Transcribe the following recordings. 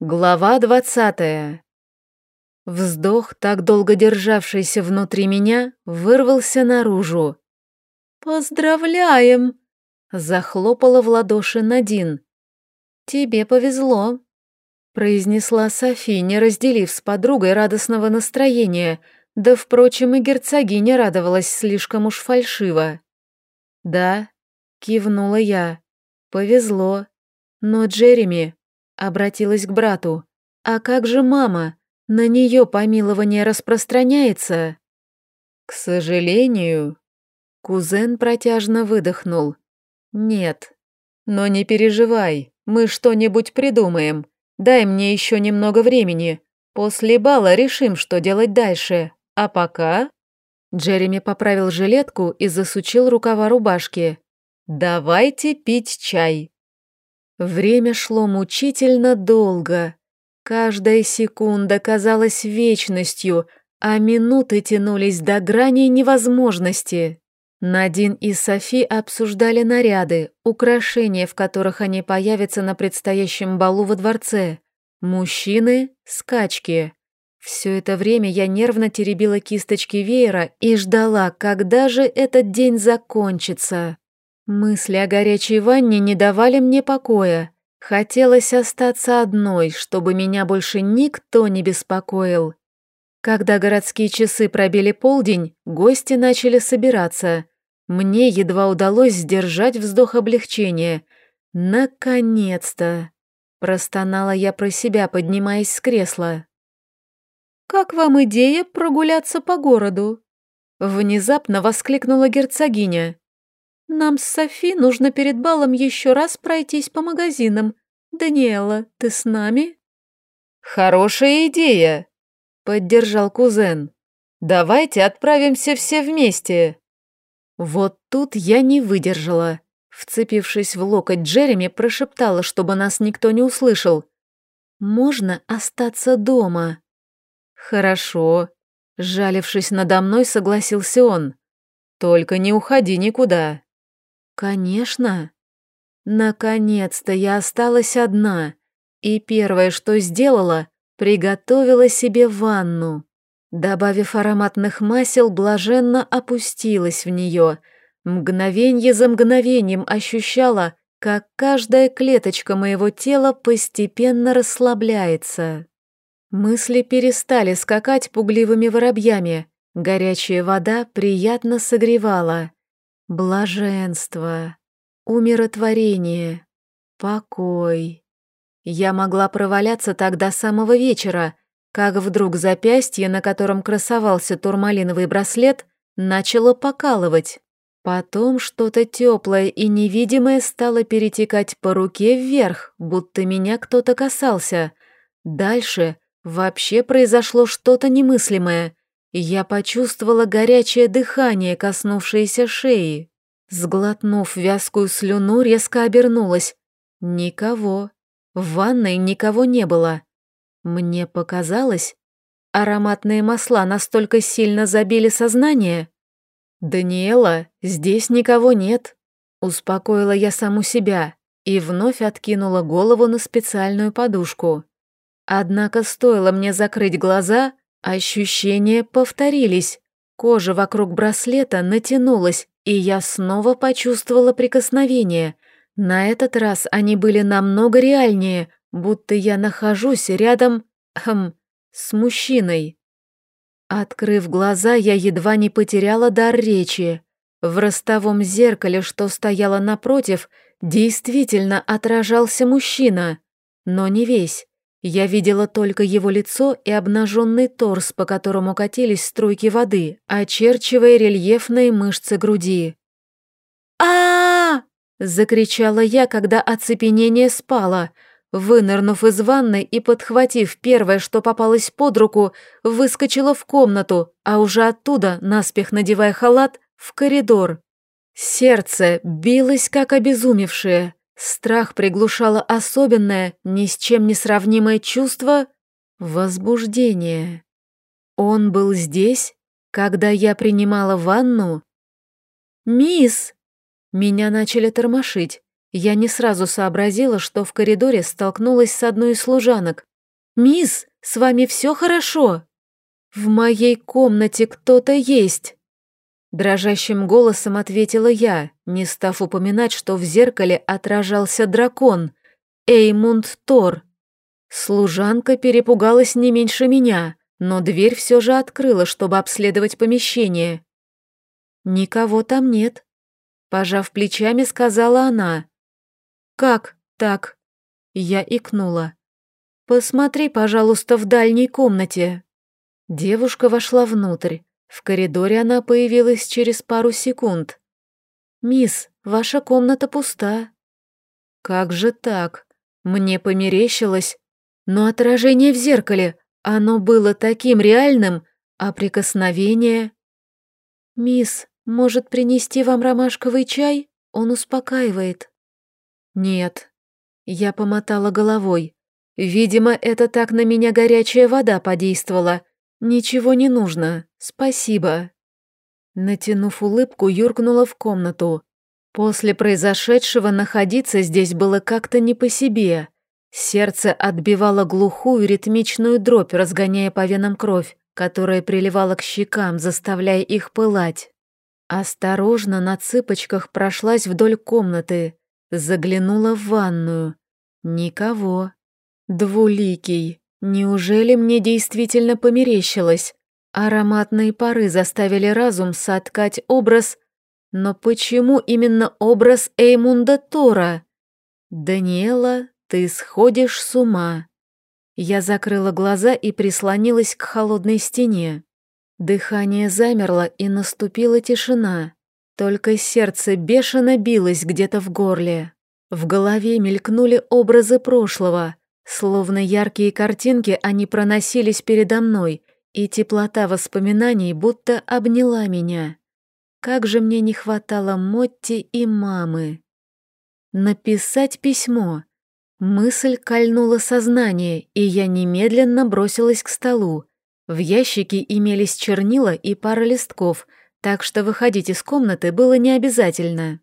Глава двадцатая. Вздох, так долго державшийся внутри меня, вырвался наружу. «Поздравляем!» — захлопала в ладоши Надин. «Тебе повезло», — произнесла Софи, не разделив с подругой радостного настроения, да, впрочем, и герцогиня радовалась слишком уж фальшиво. «Да», — кивнула я, — «повезло. Но Джереми, Обратилась к брату. «А как же мама? На нее помилование распространяется?» «К сожалению...» Кузен протяжно выдохнул. «Нет. Но не переживай, мы что-нибудь придумаем. Дай мне еще немного времени. После бала решим, что делать дальше. А пока...» Джереми поправил жилетку и засучил рукава рубашки. «Давайте пить чай». Время шло мучительно долго. Каждая секунда казалась вечностью, а минуты тянулись до грани невозможности. Надин и Софи обсуждали наряды, украшения, в которых они появятся на предстоящем балу во дворце. Мужчины — скачки. Все это время я нервно теребила кисточки веера и ждала, когда же этот день закончится. Мысли о горячей ванне не давали мне покоя. Хотелось остаться одной, чтобы меня больше никто не беспокоил. Когда городские часы пробили полдень, гости начали собираться. Мне едва удалось сдержать вздох облегчения. «Наконец-то!» – простонала я про себя, поднимаясь с кресла. «Как вам идея прогуляться по городу?» Внезапно воскликнула герцогиня. Нам с Софи нужно перед балом еще раз пройтись по магазинам. Даниэла, ты с нами?» «Хорошая идея», — поддержал кузен. «Давайте отправимся все вместе». Вот тут я не выдержала. Вцепившись в локоть Джереми, прошептала, чтобы нас никто не услышал. «Можно остаться дома?» «Хорошо», — жалившись надо мной, согласился он. «Только не уходи никуда». Конечно. Наконец-то я осталась одна, и первое, что сделала, приготовила себе ванну. Добавив ароматных масел, блаженно опустилась в нее. Мгновенье за мгновением ощущала, как каждая клеточка моего тела постепенно расслабляется. Мысли перестали скакать пугливыми воробьями. Горячая вода приятно согревала. Блаженство, умиротворение, покой. Я могла проваляться так до самого вечера, как вдруг запястье, на котором красовался турмалиновый браслет, начало покалывать. Потом что-то теплое и невидимое стало перетекать по руке вверх, будто меня кто-то касался. Дальше вообще произошло что-то немыслимое. Я почувствовала горячее дыхание, коснувшееся шеи. Сглотнув вязкую слюну, резко обернулась. Никого. В ванной никого не было. Мне показалось, ароматные масла настолько сильно забили сознание. «Даниэла, здесь никого нет», — успокоила я саму себя и вновь откинула голову на специальную подушку. Однако стоило мне закрыть глаза, Ощущения повторились. Кожа вокруг браслета натянулась, и я снова почувствовала прикосновение. На этот раз они были намного реальнее, будто я нахожусь рядом, хм, с мужчиной. Открыв глаза, я едва не потеряла дар речи. В ростовом зеркале, что стояло напротив, действительно отражался мужчина, но не весь. Я видела только его лицо и обнаженный торс, по которому катились струйки воды, очерчивая рельефные мышцы груди. а, закричала я, когда оцепенение спало. Вынырнув из ванной и подхватив первое, что попалось под руку, выскочила в комнату, а уже оттуда, наспех надевая халат, в коридор. Сердце билось, как обезумевшее. Страх приглушало особенное, ни с чем не сравнимое чувство возбуждения. Он был здесь, когда я принимала ванну? «Мисс!» Меня начали тормошить. Я не сразу сообразила, что в коридоре столкнулась с одной из служанок. «Мисс, с вами все хорошо?» «В моей комнате кто-то есть!» Дрожащим голосом ответила я, не став упоминать, что в зеркале отражался дракон, Эймунд Тор. Служанка перепугалась не меньше меня, но дверь все же открыла, чтобы обследовать помещение. «Никого там нет», — пожав плечами, сказала она. «Как так?» Я икнула. «Посмотри, пожалуйста, в дальней комнате». Девушка вошла внутрь. В коридоре она появилась через пару секунд. «Мисс, ваша комната пуста». «Как же так? Мне померещилось. Но отражение в зеркале, оно было таким реальным, а прикосновение...» «Мисс, может принести вам ромашковый чай? Он успокаивает». «Нет». Я помотала головой. Видимо, это так на меня горячая вода подействовала. Ничего не нужно, спасибо. Натянув улыбку, юркнула в комнату. После произошедшего находиться здесь было как-то не по себе. Сердце отбивало глухую ритмичную дробь, разгоняя по венам кровь, которая приливала к щекам, заставляя их пылать. Осторожно на цыпочках прошлась вдоль комнаты, заглянула в ванную. Никого. Двуликий. Неужели мне действительно померещилось? Ароматные пары заставили разум соткать образ... Но почему именно образ Эймунда Тора? Даниэла, ты сходишь с ума. Я закрыла глаза и прислонилась к холодной стене. Дыхание замерло, и наступила тишина. Только сердце бешено билось где-то в горле. В голове мелькнули образы прошлого, Словно яркие картинки они проносились передо мной, и теплота воспоминаний будто обняла меня. Как же мне не хватало Мотти и мамы. Написать письмо. Мысль кольнула сознание, и я немедленно бросилась к столу. В ящике имелись чернила и пара листков, так что выходить из комнаты было не обязательно.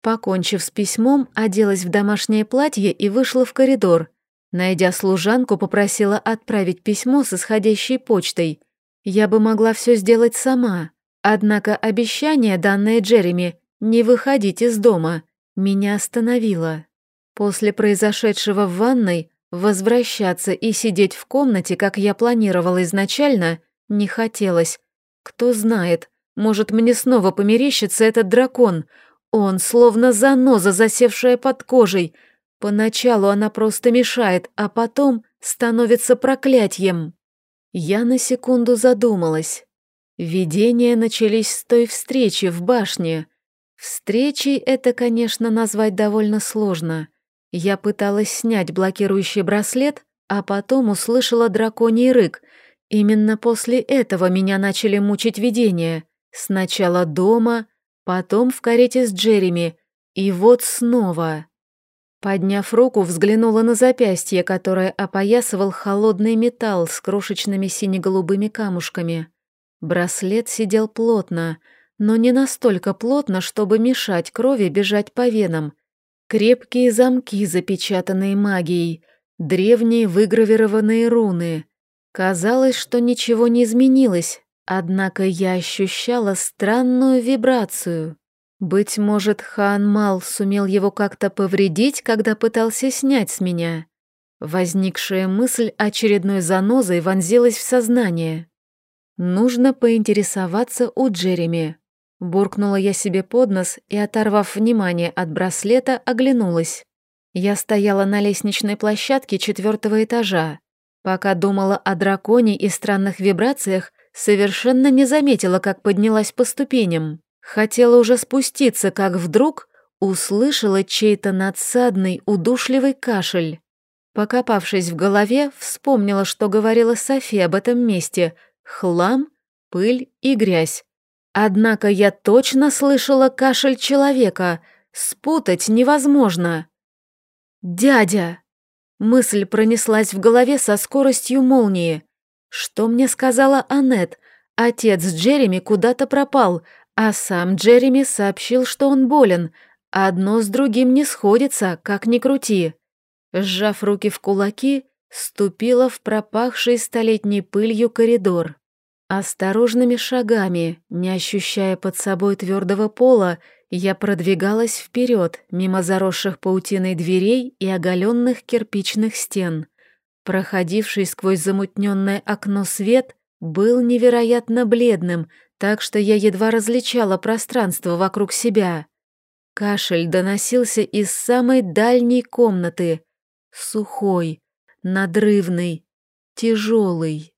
Покончив с письмом, оделась в домашнее платье и вышла в коридор. Найдя служанку, попросила отправить письмо с исходящей почтой. Я бы могла все сделать сама, однако обещание, данное Джереми, не выходить из дома, меня остановило. После произошедшего в ванной возвращаться и сидеть в комнате, как я планировала изначально, не хотелось. Кто знает, может, мне снова померещится этот дракон. Он словно заноза, засевшая под кожей — Поначалу она просто мешает, а потом становится проклятием. Я на секунду задумалась. Видения начались с той встречи в башне. Встречей это, конечно, назвать довольно сложно. Я пыталась снять блокирующий браслет, а потом услышала драконий рык. Именно после этого меня начали мучить видения. Сначала дома, потом в карете с Джереми, и вот снова. Подняв руку, взглянула на запястье, которое опоясывал холодный металл с крошечными сине-голубыми камушками. Браслет сидел плотно, но не настолько плотно, чтобы мешать крови бежать по венам. Крепкие замки, запечатанные магией, древние выгравированные руны. Казалось, что ничего не изменилось, однако я ощущала странную вибрацию. Быть может, хан Мал сумел его как-то повредить, когда пытался снять с меня. Возникшая мысль очередной занозой вонзилась в сознание. Нужно поинтересоваться у Джереми. Буркнула я себе под нос и, оторвав внимание от браслета, оглянулась. Я стояла на лестничной площадке четвертого этажа. Пока думала о драконе и странных вибрациях, совершенно не заметила, как поднялась по ступеням. Хотела уже спуститься, как вдруг услышала чей-то надсадный, удушливый кашель. Покопавшись в голове, вспомнила, что говорила София об этом месте — хлам, пыль и грязь. Однако я точно слышала кашель человека, спутать невозможно. «Дядя!» Мысль пронеслась в голове со скоростью молнии. Что мне сказала Аннет? Отец Джереми куда-то пропал, а сам Джереми сообщил, что он болен, одно с другим не сходится, как ни крути. Сжав руки в кулаки, ступила в пропахший столетней пылью коридор. Осторожными шагами, не ощущая под собой твердого пола, я продвигалась вперед, мимо заросших паутиной дверей и оголенных кирпичных стен. Проходивший сквозь замутненное окно свет был невероятно бледным, так что я едва различала пространство вокруг себя. Кашель доносился из самой дальней комнаты. Сухой, надрывный, тяжелый.